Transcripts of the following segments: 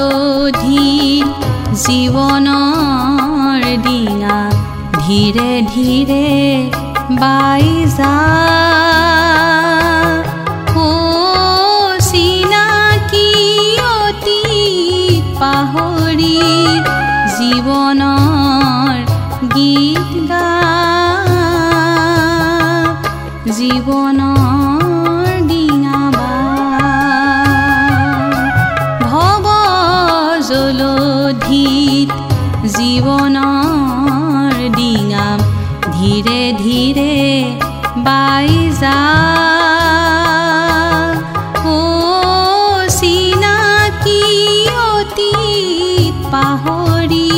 পৰধি জীৱনৰ দিনা ধীৰে ধীৰে বাই যায়। অধীত জীৱনৰ ডিঙা ধীৰে ধীৰে বাই যা চিনাকি অতীত পাহৰি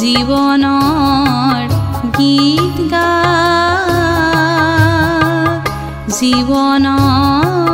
জীৱনৰ গীত গা জীৱনৰ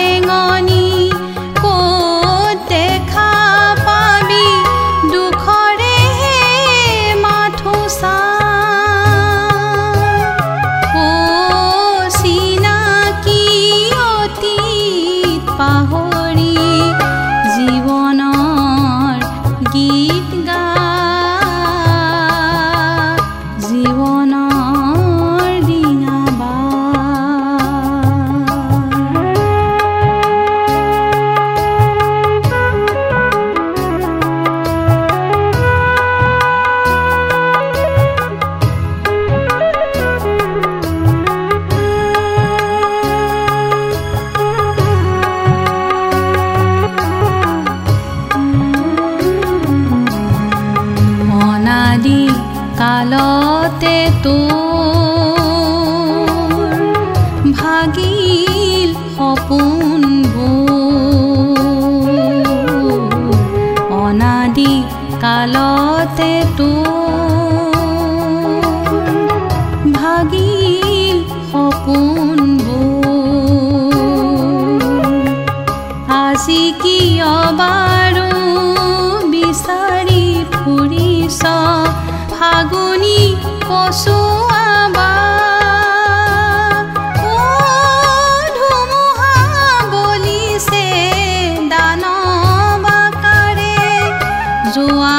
tú.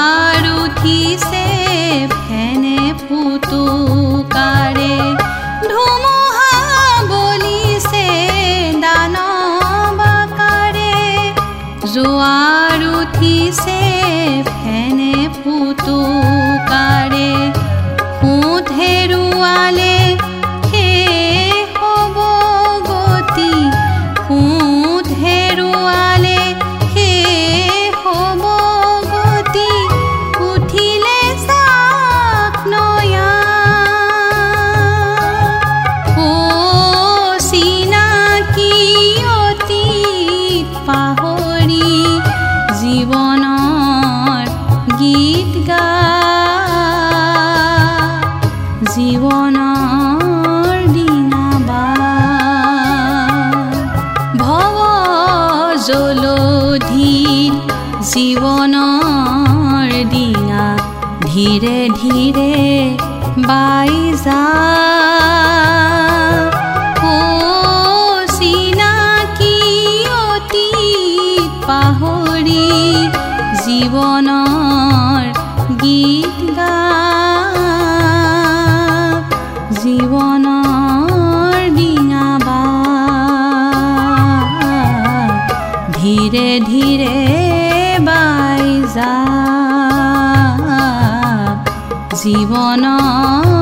পাহাড় উঠিছে ফেনে ফুটুকাৰে ধুমুহা বলিছে দান বাকাৰে জোৱাৰ উঠিছে জলধি জীৱনৰ দিয়া ধীৰে ধীৰে বাই যায়। ধীৰে ধীৰে বাই যা। জীৱনৰ